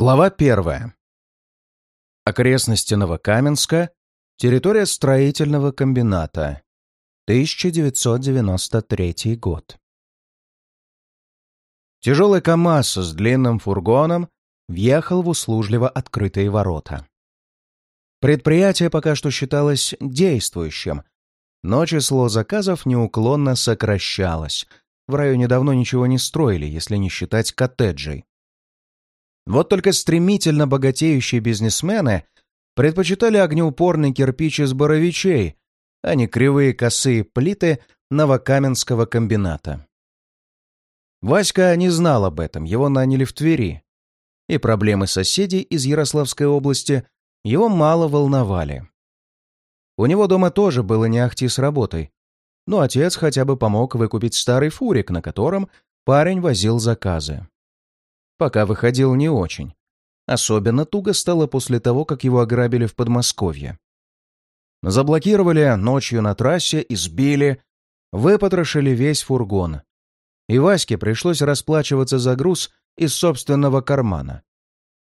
Глава первая. Окрестности Новокаменска. Территория строительного комбината. 1993 год. Тяжелый КАМАЗ с длинным фургоном въехал в услужливо открытые ворота. Предприятие пока что считалось действующим, но число заказов неуклонно сокращалось. В районе давно ничего не строили, если не считать коттеджей. Вот только стремительно богатеющие бизнесмены предпочитали огнеупорный кирпич из боровичей, а не кривые косые плиты новокаменского комбината. Васька не знал об этом, его наняли в Твери. И проблемы соседей из Ярославской области его мало волновали. У него дома тоже было не ахти с работой, но отец хотя бы помог выкупить старый фурик, на котором парень возил заказы пока выходил не очень. Особенно туго стало после того, как его ограбили в Подмосковье. Заблокировали ночью на трассе, избили, выпотрошили весь фургон. И Ваське пришлось расплачиваться за груз из собственного кармана.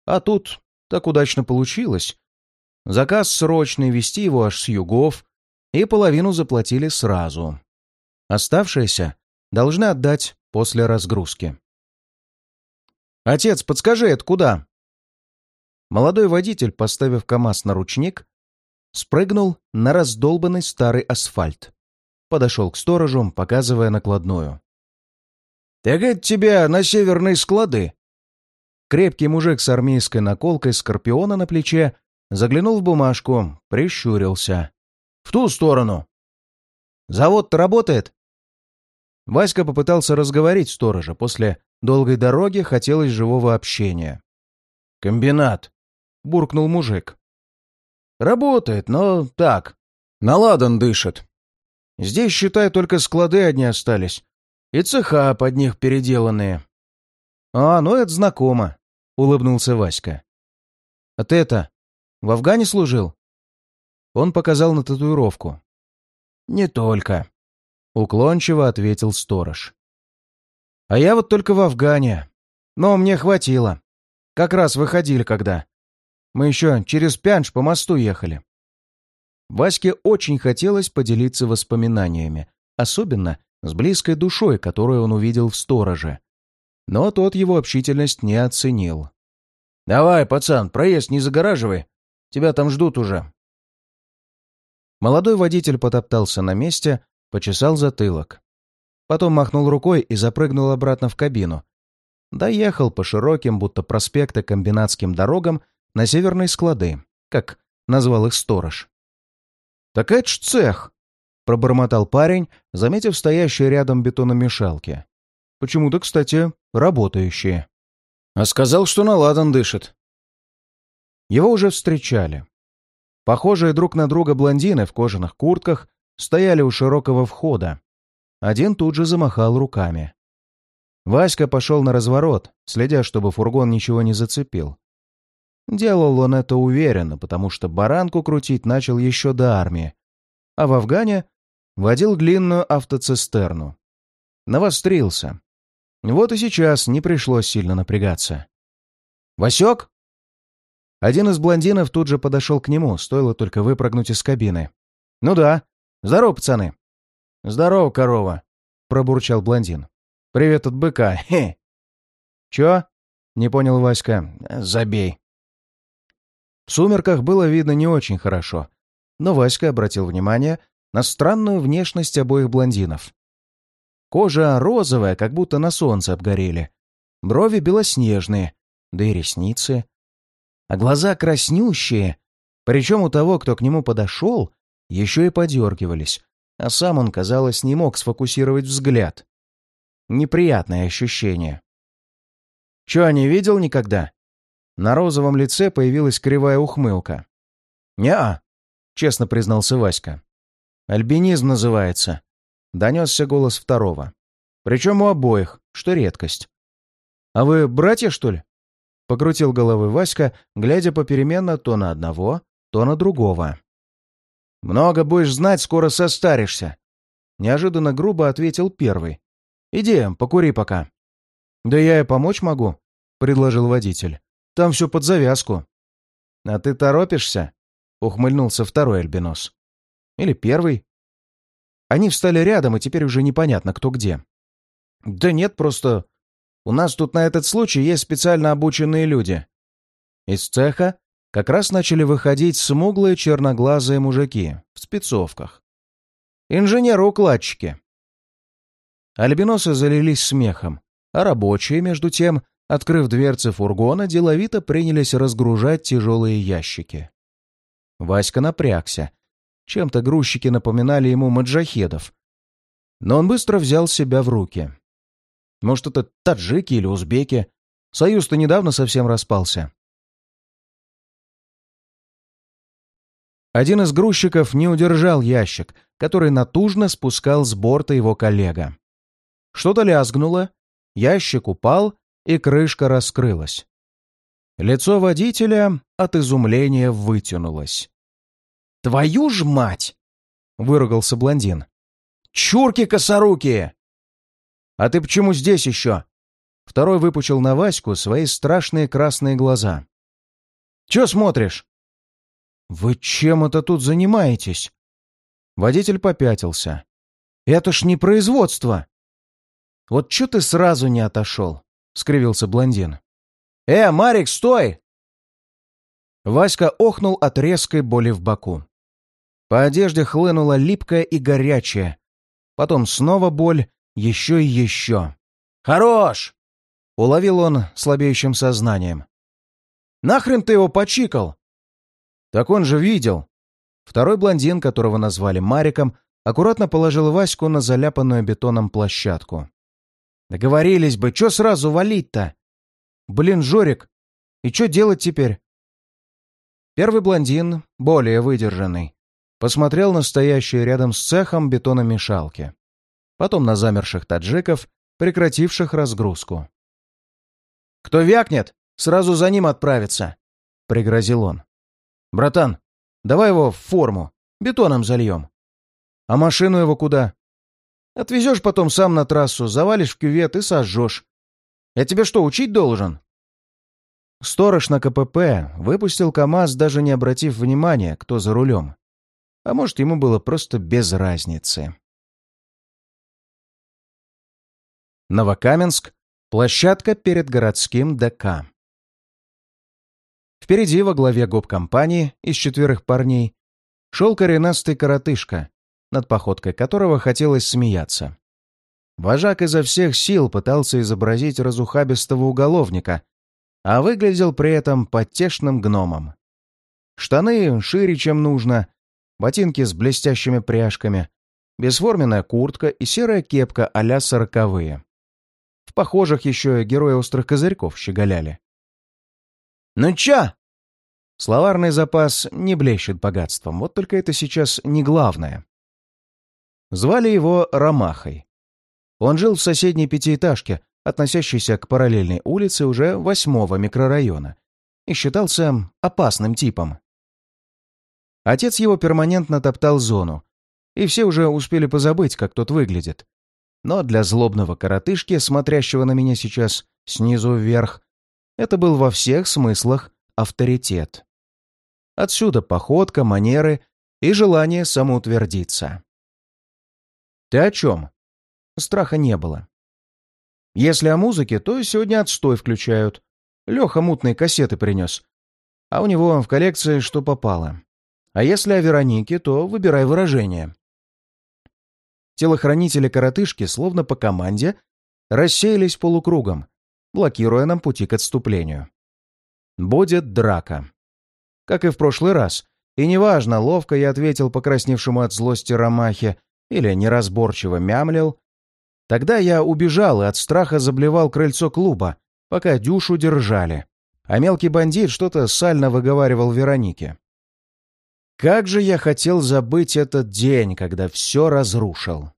А тут так удачно получилось. Заказ срочный, вести его аж с югов, и половину заплатили сразу. Оставшееся должны отдать после разгрузки. «Отец, подскажи, это куда?» Молодой водитель, поставив КамАЗ на ручник, спрыгнул на раздолбанный старый асфальт. Подошел к сторожу, показывая накладную. «Так это тебя на северные склады!» Крепкий мужик с армейской наколкой скорпиона на плече заглянул в бумажку, прищурился. «В ту сторону!» «Завод-то работает?» Васька попытался разговорить сторожа после Долгой дороге хотелось живого общения. «Комбинат», — буркнул мужик. «Работает, но так. Наладан дышит. Здесь, считай, только склады одни остались. И цеха под них переделанные». «А, ну это знакомо», — улыбнулся Васька. «А ты это, в Афгане служил?» Он показал на татуировку. «Не только», — уклончиво ответил сторож. А я вот только в Афгане. Но мне хватило. Как раз выходили когда. Мы еще через Пянш по мосту ехали. Ваське очень хотелось поделиться воспоминаниями, особенно с близкой душой, которую он увидел в стороже. Но тот его общительность не оценил. «Давай, пацан, проезд не загораживай. Тебя там ждут уже». Молодой водитель потоптался на месте, почесал затылок. Потом махнул рукой и запрыгнул обратно в кабину. Доехал по широким, будто проспекта комбинатским дорогам на северные склады, как назвал их сторож. «Так это ж цех!» — пробормотал парень, заметив стоящие рядом бетономешалки. Почему-то, кстати, работающие. А сказал, что наладан дышит. Его уже встречали. Похожие друг на друга блондины в кожаных куртках стояли у широкого входа, один тут же замахал руками. Васька пошел на разворот, следя, чтобы фургон ничего не зацепил. Делал он это уверенно, потому что баранку крутить начал еще до армии, а в Афгане водил длинную автоцистерну. Навострился. Вот и сейчас не пришлось сильно напрягаться. «Васек?» Один из блондинов тут же подошел к нему, стоило только выпрыгнуть из кабины. «Ну да. Здорово, пацаны!» «Здорово, корова!» — пробурчал блондин. «Привет от быка! Хе!» «Чё?» — не понял Васька. «Забей!» В сумерках было видно не очень хорошо, но Васька обратил внимание на странную внешность обоих блондинов. Кожа розовая, как будто на солнце обгорели. Брови белоснежные, да и ресницы. А глаза краснющие, причем у того, кто к нему подошел, еще и подергивались, а сам он, казалось, не мог сфокусировать взгляд. Неприятное ощущение. Чё, не видел никогда? На розовом лице появилась кривая ухмылка. «Не-а», — честно признался Васька. «Альбинизм называется», — донесся голос второго. «Причем у обоих, что редкость». «А вы братья, что ли?» — покрутил головой Васька, глядя попеременно то на одного, то на другого. «Много будешь знать, скоро состаришься!» Неожиданно грубо ответил первый. «Иди, покури пока». «Да я и помочь могу», — предложил водитель. Там все под завязку». «А ты торопишься?» — ухмыльнулся второй альбинос. «Или первый?» Они встали рядом, и теперь уже непонятно, кто где. «Да нет, просто у нас тут на этот случай есть специально обученные люди». Из цеха как раз начали выходить смуглые черноглазые мужики в спецовках. Инженеры-укладчики. Альбиносы залились смехом, а рабочие, между тем, открыв дверцы фургона, деловито принялись разгружать тяжелые ящики. Васька напрягся. Чем-то грузчики напоминали ему маджахедов. Но он быстро взял себя в руки. Может, это таджики или узбеки? Союз-то недавно совсем распался. Один из грузчиков не удержал ящик, который натужно спускал с борта его коллега. Что-то лязгнуло, ящик упал, и крышка раскрылась. Лицо водителя от изумления вытянулось. «Твою ж мать!» — выругался блондин. «Чурки косорукие!» «А ты почему здесь еще?» Второй выпучил на Ваську свои страшные красные глаза. «Че смотришь?» «Вы чем это тут занимаетесь?» Водитель попятился. «Это ж не производство!» «Вот чё ты сразу не отошел?» — скривился блондин. «Э, Марик, стой!» Васька охнул от резкой боли в боку. По одежде хлынула липкая и горячая. Потом снова боль, еще и еще. «Хорош!» — уловил он слабеющим сознанием. «Нахрен ты его почикал?» «Так он же видел!» Второй блондин, которого назвали Мариком, аккуратно положил Ваську на заляпанную бетоном площадку. Договорились бы, что сразу валить-то? Блин, Жорик, и что делать теперь? Первый блондин, более выдержанный, посмотрел на стоящие рядом с цехом бетономешалки. Потом на замерших таджиков, прекративших разгрузку. «Кто вякнет, сразу за ним отправится», — пригрозил он. «Братан, давай его в форму, бетоном зальем. А машину его куда?» Отвезешь потом сам на трассу, завалишь в кювет и сожжешь. Я тебе что, учить должен?» Сторож на КПП выпустил КАМАЗ, даже не обратив внимания, кто за рулем. А может, ему было просто без разницы. Новокаменск. Площадка перед городским ДК. Впереди во главе гоп-компании из четверых парней шел коренастый коротышка, над походкой которого хотелось смеяться. Вожак изо всех сил пытался изобразить разухабистого уголовника, а выглядел при этом потешным гномом. Штаны шире, чем нужно, ботинки с блестящими пряжками, бесформенная куртка и серая кепка а-ля сороковые. В похожих еще герои острых козырьков щеголяли. «Ну чё?» Словарный запас не блещет богатством, вот только это сейчас не главное. Звали его Ромахой. Он жил в соседней пятиэтажке, относящейся к параллельной улице уже восьмого микрорайона, и считался опасным типом. Отец его перманентно топтал зону, и все уже успели позабыть, как тот выглядит. Но для злобного коротышки, смотрящего на меня сейчас снизу вверх, это был во всех смыслах авторитет. Отсюда походка, манеры и желание самоутвердиться. «Ты о чем?» Страха не было. Если о музыке, то сегодня отстой включают. Леха мутные кассеты принес. А у него в коллекции что попало. А если о Веронике, то выбирай выражение. Телохранители-коротышки, словно по команде, рассеялись полукругом, блокируя нам пути к отступлению. Будет драка. Как и в прошлый раз. И неважно, ловко я ответил покрасневшему от злости Ромахе или неразборчиво мямлил. Тогда я убежал и от страха заблевал крыльцо клуба, пока Дюшу держали. А мелкий бандит что-то сально выговаривал Веронике. Как же я хотел забыть этот день, когда все разрушил.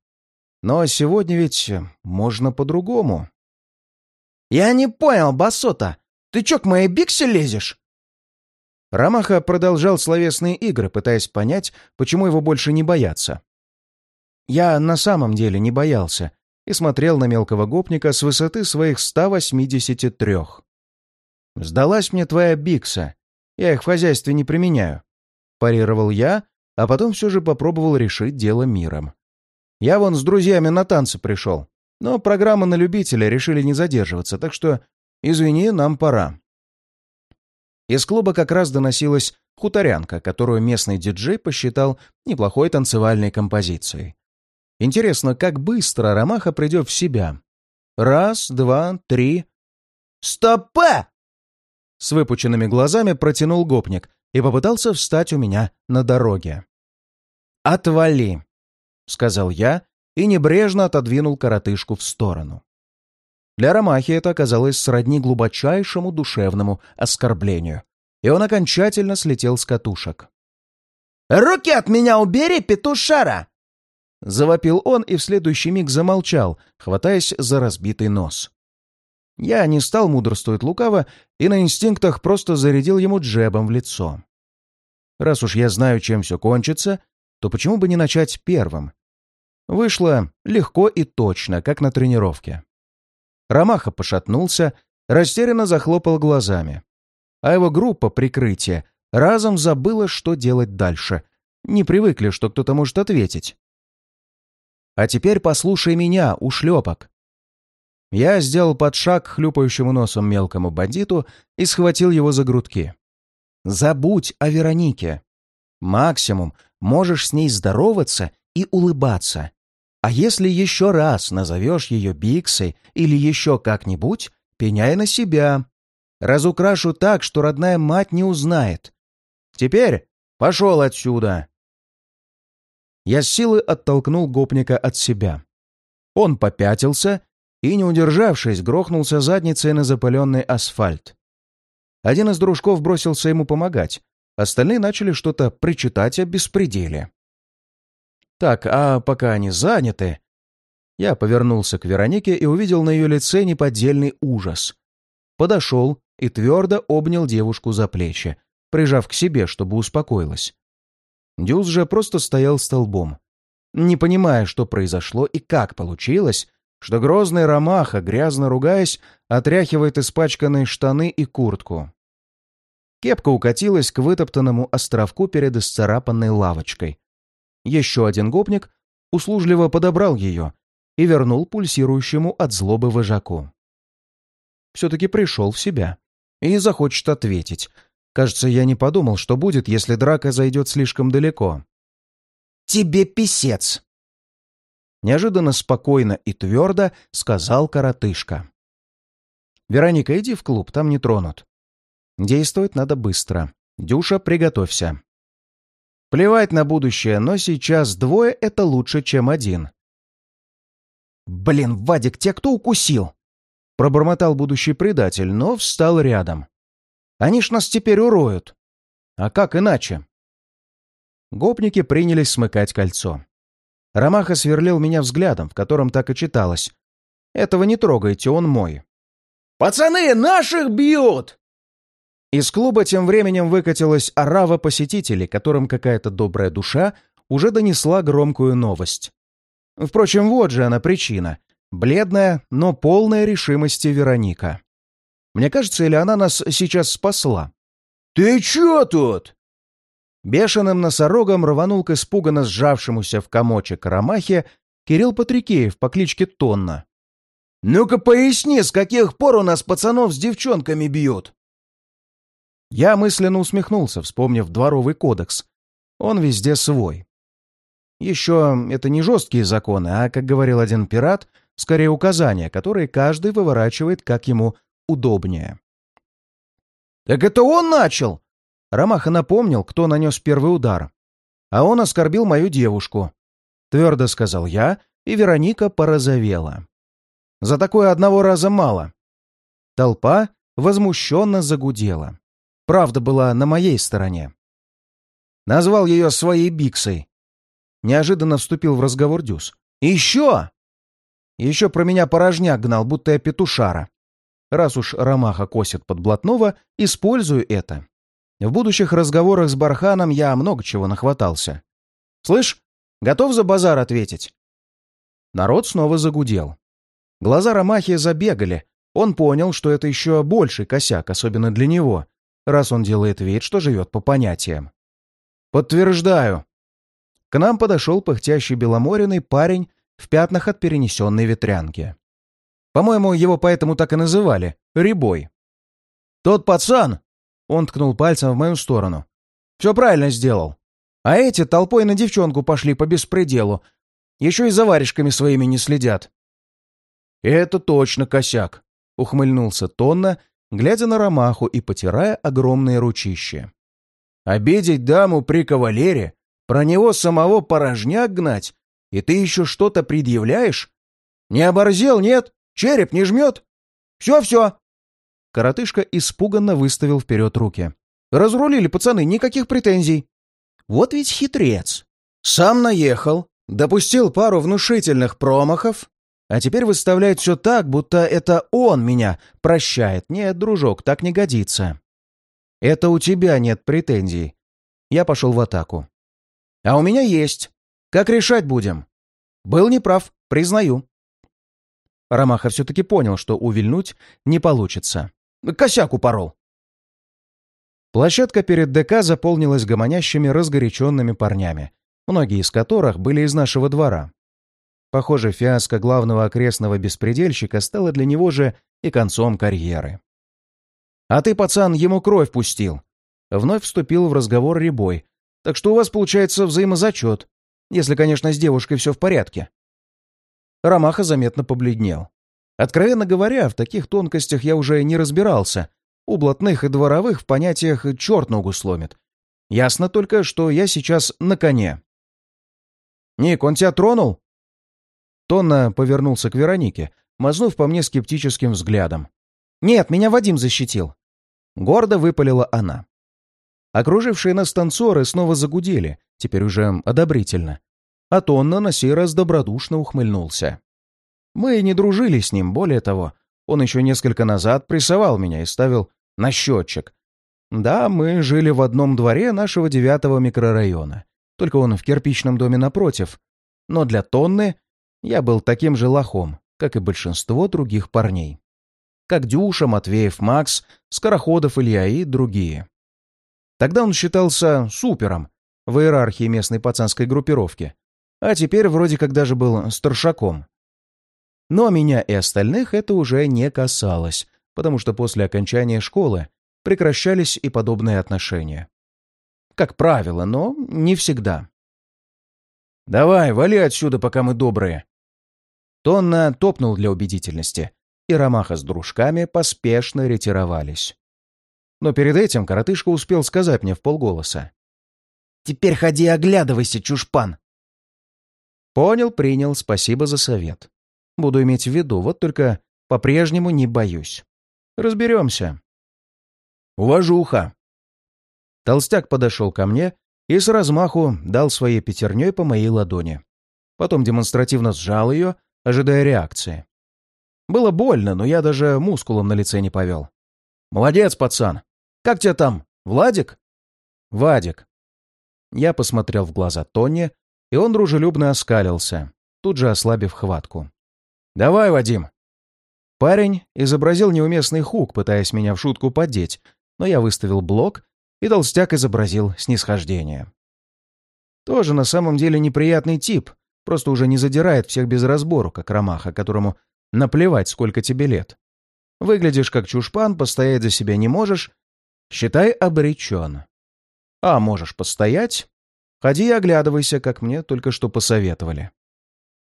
Но сегодня ведь можно по-другому. «Я не понял, Басота, ты чё к моей биксе лезешь?» Рамаха продолжал словесные игры, пытаясь понять, почему его больше не боятся. Я на самом деле не боялся и смотрел на мелкого гопника с высоты своих 183. «Сдалась мне твоя бикса. Я их в хозяйстве не применяю», — парировал я, а потом все же попробовал решить дело миром. «Я вон с друзьями на танцы пришел, но программа на любителя решили не задерживаться, так что, извини, нам пора». Из клуба как раз доносилась хуторянка, которую местный диджей посчитал неплохой танцевальной композицией. Интересно, как быстро Ромаха придет в себя. Раз, два, три. «Стопа!» С выпученными глазами протянул гопник и попытался встать у меня на дороге. «Отвали!» — сказал я и небрежно отодвинул коротышку в сторону. Для Ромахи это оказалось сродни глубочайшему душевному оскорблению, и он окончательно слетел с катушек. «Руки от меня убери, петушара!» Завопил он и в следующий миг замолчал, хватаясь за разбитый нос. Я не стал мудрствовать лукаво и на инстинктах просто зарядил ему джебом в лицо. Раз уж я знаю, чем все кончится, то почему бы не начать первым? Вышло легко и точно, как на тренировке. Ромаха пошатнулся, растерянно захлопал глазами. А его группа прикрытия разом забыла, что делать дальше. Не привыкли, что кто-то может ответить. «А теперь послушай меня, ушлепок!» Я сделал подшаг хлюпающему носом мелкому бандиту и схватил его за грудки. «Забудь о Веронике. Максимум можешь с ней здороваться и улыбаться. А если еще раз назовешь ее Биксой или еще как-нибудь, пеняй на себя. Разукрашу так, что родная мать не узнает. Теперь пошел отсюда!» Я с силы оттолкнул гопника от себя. Он попятился и, не удержавшись, грохнулся задницей на запаленный асфальт. Один из дружков бросился ему помогать, остальные начали что-то причитать о беспределе. Так, а пока они заняты... Я повернулся к Веронике и увидел на ее лице неподдельный ужас. Подошел и твердо обнял девушку за плечи, прижав к себе, чтобы успокоилась. Дюз же просто стоял столбом, не понимая, что произошло и как получилось, что грозный ромаха, грязно ругаясь, отряхивает испачканные штаны и куртку. Кепка укатилась к вытоптанному островку перед исцарапанной лавочкой, еще один гопник услужливо подобрал ее и вернул пульсирующему от злобы вожаку. Все-таки пришел в себя и захочет ответить. Кажется, я не подумал, что будет, если драка зайдет слишком далеко. «Тебе писец!» Неожиданно спокойно и твердо сказал коротышка. «Вероника, иди в клуб, там не тронут. Действовать надо быстро. Дюша, приготовься. Плевать на будущее, но сейчас двое — это лучше, чем один. «Блин, Вадик, тебя кто укусил?» Пробормотал будущий предатель, но встал рядом. «Они ж нас теперь уроют. А как иначе?» Гопники принялись смыкать кольцо. Ромаха сверлил меня взглядом, в котором так и читалось. «Этого не трогайте, он мой». «Пацаны, наших бьют!» Из клуба тем временем выкатилась орава посетителей, которым какая-то добрая душа уже донесла громкую новость. Впрочем, вот же она причина. Бледная, но полная решимости Вероника. Мне кажется, или она нас сейчас спасла? «Ты чё тут?» Бешеным носорогом рванул к испуганно сжавшемуся в комочек Ромахе Кирилл Патрикеев по кличке Тонна. «Ну-ка поясни, с каких пор у нас пацанов с девчонками бьют?» Я мысленно усмехнулся, вспомнив дворовый кодекс. Он везде свой. Еще это не жесткие законы, а, как говорил один пират, скорее указания, которые каждый выворачивает, как ему удобнее. «Так это он начал!» Ромаха напомнил, кто нанес первый удар. «А он оскорбил мою девушку», — твердо сказал я, и Вероника порозовела. «За такое одного раза мало». Толпа возмущенно загудела правда была на моей стороне. Назвал ее своей Биксой. Неожиданно вступил в разговор Дюс. «Еще!» Еще про меня порожняк гнал, будто я петушара. Раз уж Ромаха косит под блатного, использую это. В будущих разговорах с Барханом я много чего нахватался. «Слышь, готов за базар ответить?» Народ снова загудел. Глаза Ромахи забегали, Он понял, что это еще больший косяк, особенно для него, раз он делает вид, что живет по понятиям. «Подтверждаю». К нам подошел пыхтящий беломоренный парень в пятнах от перенесенной ветрянки. По-моему, его поэтому так и называли — Рябой. «Тот пацан!» — он ткнул пальцем в мою сторону. «Все правильно сделал. А эти толпой на девчонку пошли по беспределу. Еще и за варежками своими не следят». «Это точно косяк», — ухмыльнулся Тонна, глядя на Ромаху и потирая огромные ручища. «Обидеть даму при кавалере, про него самого порожняк гнать, и ты еще что-то предъявляешь? Не оборзел, нет? Череп не жмет? Все-все!» Коротышка испуганно выставил вперед руки. «Разрулили, пацаны, никаких претензий!» «Вот ведь хитрец! Сам наехал, допустил пару внушительных промахов, а теперь выставляет все так, будто это он меня прощает. Нет, дружок, так не годится. Это у тебя нет претензий. Я пошел в атаку. А у меня есть. Как решать будем? Был неправ, признаю. Ромаха все-таки понял, что увильнуть не получится. Косяк упорол. Площадка перед ДК заполнилась гомонящими разгоряченными парнями, многие из которых были из нашего двора. Похоже, фиаско главного окрестного беспредельщика стало для него же и концом карьеры. «А ты, пацан, ему кровь пустил!» Вновь вступил в разговор Рябой. «Так что у вас получается взаимозачет, если, конечно, с девушкой все в порядке». Ромаха заметно побледнел. Откровенно говоря, в таких тонкостях я уже не разбирался. У блатных и дворовых в понятиях черт ногу сломит. Ясно только, что я сейчас на коне. «Ник, он тебя тронул?» Тонна повернулся к Веронике, мазнув по мне скептическим взглядом. «Нет, меня Вадим защитил!» Гордо выпалила она. Окружившие нас танцоры снова загудели, теперь уже одобрительно. А Тонна на сей раз добродушно ухмыльнулся. Мы не дружили с ним, более того, он еще несколько назад прессовал меня и ставил на счетчик. Да, мы жили в одном дворе нашего девятого микрорайона, только он в кирпичном доме напротив. Но для Тонны я был таким же лохом, как и большинство других парней. Как Дюша, Матвеев, Макс, Скороходов, Илья и другие. Тогда он считался супером в иерархии местной пацанской группировки, а теперь вроде как даже был старшаком. Но меня и остальных это уже не касалось, потому что после окончания школы прекращались и подобные отношения. Как правило, но не всегда. «Давай, вали отсюда, пока мы добрые», Тонна топнул для убедительности, и Ромаха с дружками поспешно ретировались. Но перед этим коротышка успел сказать мне в полголоса. «Теперь ходи оглядывайся, чушпан!» Понял, принял, спасибо за совет. Буду иметь в виду, вот только по-прежнему не боюсь. Разберемся. Уважуха. Толстяк подошел ко мне и с размаху дал своей пятерней по моей ладони. Потом демонстративно сжал ее, ожидая реакции. Было больно, но я даже мускулом на лице не повел. «Молодец, пацан! Как тебя там, Владик?» «Вадик». Я посмотрел в глаза Тони, и он дружелюбно оскалился, тут же ослабив хватку. «Давай, Вадим!» Парень изобразил неуместный хук, пытаясь меня в шутку поддеть, но я выставил блок, и толстяк изобразил снисхождение. Тоже на самом деле неприятный тип, Просто уже не задирает всех без разбору, как ромаха, которому наплевать, сколько тебе лет. Выглядишь как чушпан, постоять за себя не можешь. Считай обречен. А можешь постоять? Ходи и оглядывайся, как мне только что посоветовали.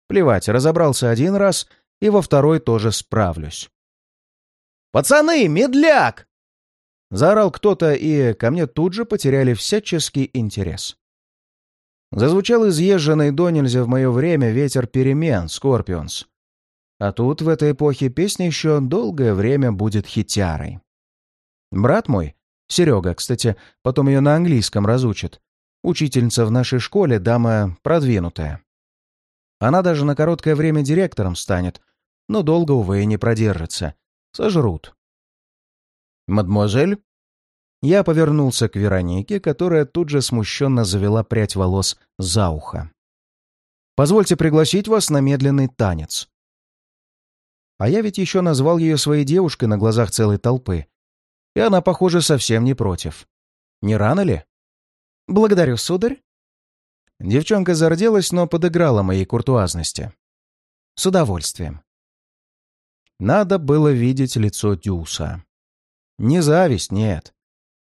Плевать, разобрался один раз, и во второй тоже справлюсь. «Пацаны, медляк!» Заорал кто-то, и ко мне тут же потеряли всяческий интерес. Зазвучал изъезженный до нельзя в мое время ветер перемен, Скорпионс. А тут в этой эпохе песня еще долгое время будет хитярой. Брат мой, Серега, кстати, потом ее на английском разучит. Учительница в нашей школе, дама продвинутая. Она даже на короткое время директором станет, но долго, увы, не продержится. Сожрут. «Мадемуазель?» Я повернулся к Веронике, которая тут же смущенно завела прядь волос за ухо. «Позвольте пригласить вас на медленный танец». А я ведь еще назвал ее своей девушкой на глазах целой толпы. И она, похоже, совсем не против. Не рано ли? «Благодарю, сударь». Девчонка зарделась, но подыграла моей куртуазности. «С удовольствием». Надо было видеть лицо Дюса. Не зависть, нет.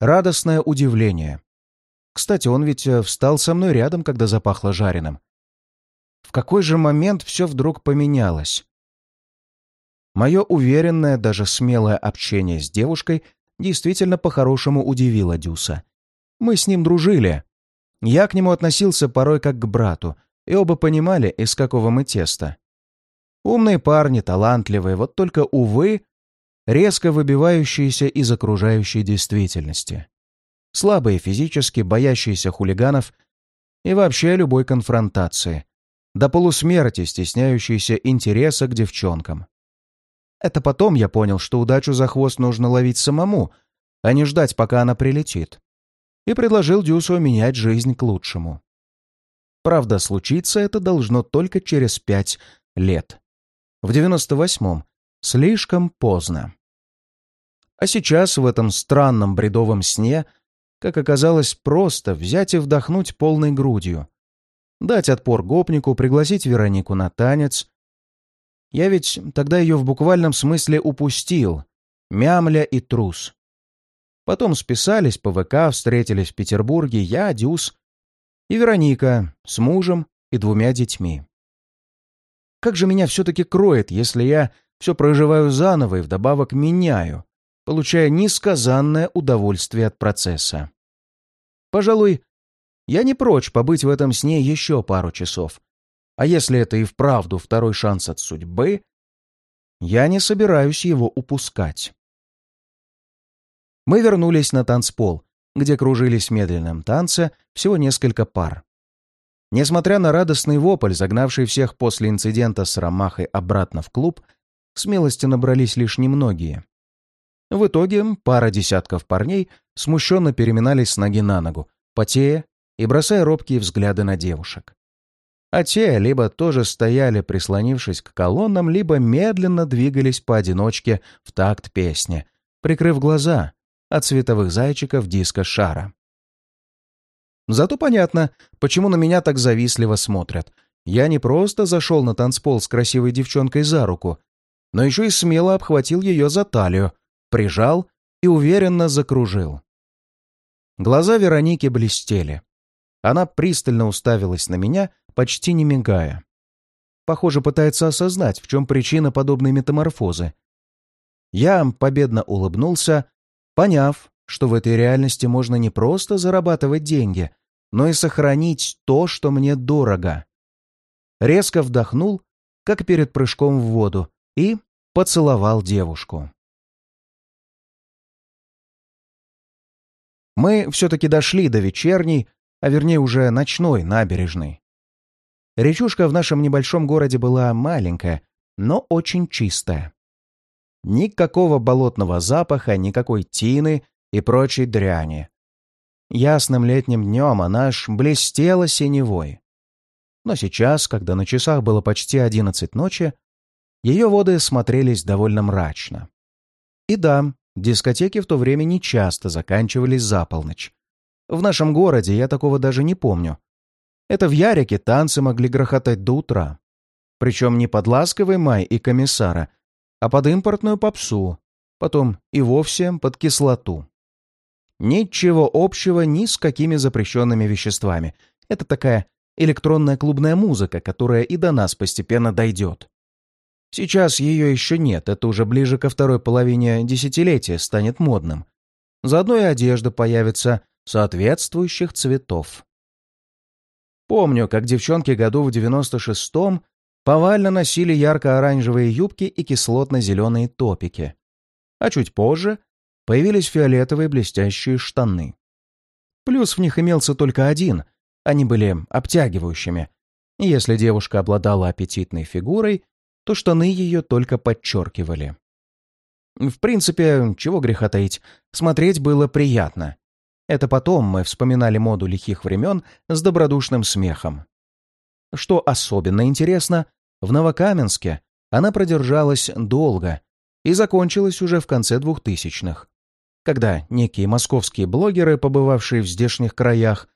Радостное удивление. Кстати, он ведь э, встал со мной рядом, когда запахло жареным. В какой же момент все вдруг поменялось? Мое уверенное, даже смелое общение с девушкой действительно по-хорошему удивило Дюса. Мы с ним дружили. Я к нему относился порой как к брату, и оба понимали, из какого мы теста. Умные парни, талантливые, вот только, увы, резко выбивающиеся из окружающей действительности. Слабые физически, боящиеся хулиганов и вообще любой конфронтации, до полусмерти стесняющиеся интереса к девчонкам. Это потом я понял, что удачу за хвост нужно ловить самому, а не ждать, пока она прилетит. И предложил Дюсу менять жизнь к лучшему. Правда, случиться это должно только через пять лет. В 98-м. Слишком поздно. А сейчас в этом странном бредовом сне, как оказалось, просто взять и вдохнуть полной грудью. Дать отпор гопнику, пригласить Веронику на танец, я ведь тогда ее в буквальном смысле упустил. Мямля и трус. Потом списались по ВК, встретились в Петербурге, я, Дюс и Вероника с мужем и двумя детьми. Как же меня все-таки кроет, если я все проживаю заново и вдобавок меняю, получая несказанное удовольствие от процесса. Пожалуй, я не прочь побыть в этом сне еще пару часов, а если это и вправду второй шанс от судьбы, я не собираюсь его упускать. Мы вернулись на танцпол, где кружились в медленном танце всего несколько пар. Несмотря на радостный вопль, загнавший всех после инцидента с Ромахой обратно в клуб, смелости набрались лишь немногие. В итоге пара десятков парней смущенно переминались с ноги на ногу, потея и бросая робкие взгляды на девушек а те либо тоже стояли, прислонившись к колоннам, либо медленно двигались поодиночке в такт песни, прикрыв глаза от световых зайчиков диска шара. Зато понятно, почему на меня так завистливо смотрят. Я не просто зашел на танцпол с красивой девчонкой за руку, но еще и смело обхватил ее за талию, прижал и уверенно закружил. Глаза Вероники блестели. Она пристально уставилась на меня — почти не мигая. Похоже, пытается осознать, в чем причина подобной метаморфозы. Я победно улыбнулся, поняв, что в этой реальности можно не просто зарабатывать деньги, но и сохранить то, что мне дорого. Резко вдохнул, как перед прыжком в воду, и поцеловал девушку. Мы все-таки дошли до вечерней, а вернее уже ночной набережной. Речушка в нашем небольшом городе была маленькая, но очень чистая. Никакого болотного запаха, никакой тины и прочей дряни. Ясным летним днем она аж блестела синевой. Но сейчас, когда на часах было почти одиннадцать ночи, ее воды смотрелись довольно мрачно. И да, дискотеки в то время не часто заканчивались за полночь. В нашем городе я такого даже не помню, это в Ярике танцы могли грохотать до утра. Причем не под ласковый май и комиссара, а под импортную попсу, потом и вовсе под кислоту. Ничего общего ни с какими запрещенными веществами. Это такая электронная клубная музыка, которая и до нас постепенно дойдет. Сейчас ее еще нет, это уже ближе ко второй половине десятилетия станет модным. Заодно и одежда появится соответствующих цветов. Помню, как девчонки году в 96-м повально носили ярко-оранжевые юбки и кислотно-зеленые топики. А чуть позже появились фиолетовые блестящие штаны. Плюс в них имелся только один, они были обтягивающими. Если девушка обладала аппетитной фигурой, то штаны ее только подчеркивали. В принципе, чего греха таить, смотреть было приятно. Это потом мы вспоминали моду лихих времен с добродушным смехом. Что особенно интересно, в Новокаменске Она продержалась долго и закончилась уже в конце двухтысячных, когда некие московские блогеры, побывавшие в здешних краях,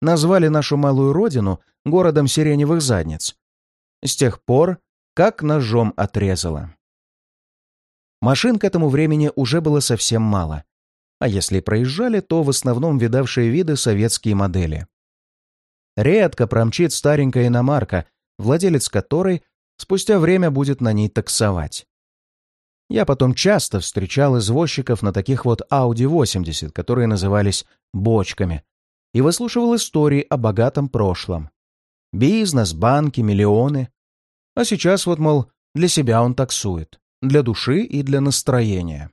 назвали нашу малую родину городом сиреневых задниц. С тех пор, как ножом отрезала. Машин к этому времени уже было совсем мало, а если проезжали, то в основном видавшие виды советские модели. Редко промчит старенькая иномарка, владелец которой спустя время будет на ней таксовать. Я потом часто встречал извозчиков на таких вот Audi 80, которые назывались «бочками», и выслушивал истории о богатом прошлом. Бизнес, банки, миллионы. А сейчас вот, мол, для себя он таксует. Для души и для настроения.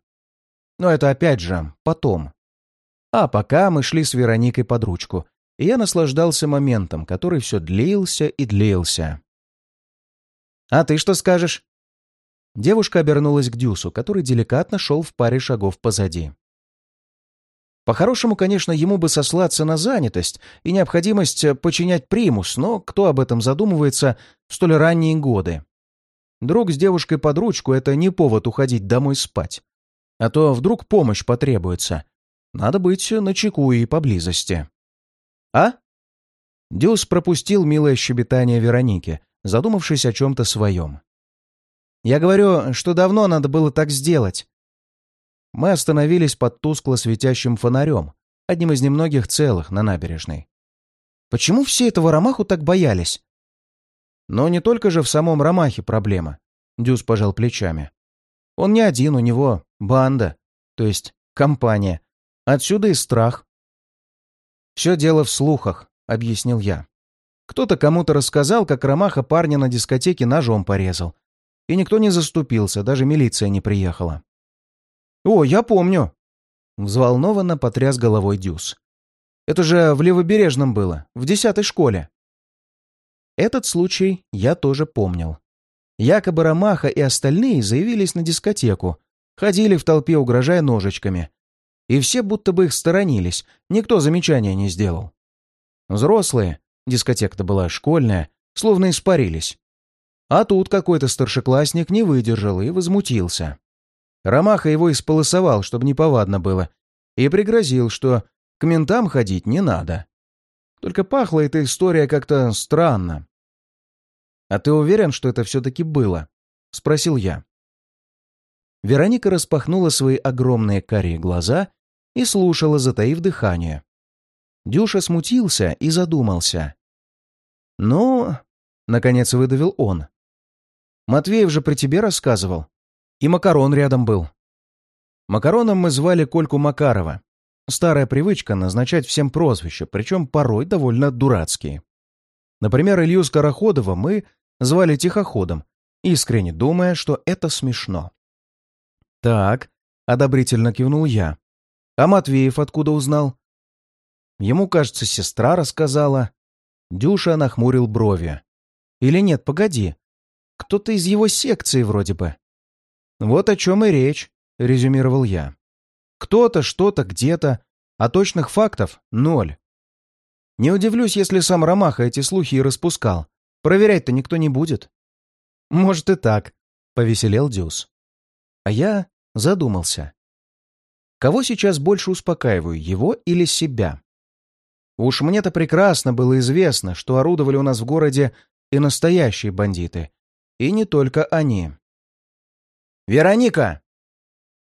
Но это опять же потом. А пока мы шли с Вероникой под ручку, и я наслаждался моментом, который все длился и длился. «А ты что скажешь?» Девушка обернулась к Дюсу, который деликатно шел в паре шагов позади. По-хорошему, конечно, ему бы сослаться на занятость и необходимость починять примус, но кто об этом задумывается в столь ранние годы? Друг с девушкой под ручку — это не повод уходить домой спать. А то вдруг помощь потребуется. Надо быть начеку и поблизости. «А?» Дюс пропустил милое щебетание Вероники, задумавшись о чем-то своем. «Я говорю, что давно надо было так сделать». Мы остановились под тускло светящим фонарем, одним из немногих целых на набережной. Почему все этого Ромаху так боялись? Но не только же в самом Ромахе проблема. Дюс пожал плечами. Он не один, у него банда, то есть компания. Отсюда и страх. «Все дело в слухах», — объяснил я. Кто-то кому-то рассказал, как Ромаха парня на дискотеке ножом порезал. И никто не заступился, даже милиция не приехала. «О, я помню!» Взволнованно потряс головой Дюс. «Это же в Левобережном было, в десятой школе». Этот случай я тоже помнил. Якобы Ромаха и остальные заявились на дискотеку, ходили в толпе, угрожая ножичками, и все будто бы их сторонились, никто замечания не сделал. Взрослые, дискотека-то была школьная, словно испарились. А тут какой-то старшеклассник не выдержал и возмутился. Ромаха его исполосовал, чтобы неповадно было, и пригрозил, что к ментам ходить не надо. Только пахла эта история как-то странно. «А ты уверен, что это все-таки было?» — спросил я. Вероника распахнула свои огромные карие глаза и слушала, затаив дыхание. Дюша смутился и задумался. «Ну...» — наконец выдавил он. «Матвеев же при тебе рассказывал. И Макарон рядом был». Макароном мы звали Кольку Макарова. Старая привычка назначать всем прозвища, причем порой довольно дурацкие. Например, Илью Скороходова мы звали Тихоходом, искренне думая, что это смешно. «Так», — одобрительно кивнул я. «А Матвеев откуда узнал?» Ему, кажется, сестра рассказала. Дюша нахмурил брови. «Или нет, погоди. Кто-то из его секции вроде бы». «Вот о чем и речь», — резюмировал я. «Кто-то, что-то, где-то, а точных фактов — ноль. Не удивлюсь, если сам Ромаха эти слухи и распускал. Проверять-то никто не будет». «Может и так», — повеселел Дюс. А я задумался. Кого сейчас больше успокаиваю, его или себя? Уж мне-то прекрасно было известно, что орудовали у нас в городе и настоящие бандиты. И не только они. «Вероника!»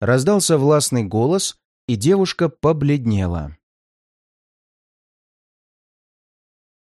Раздался властный голос, и девушка побледнела.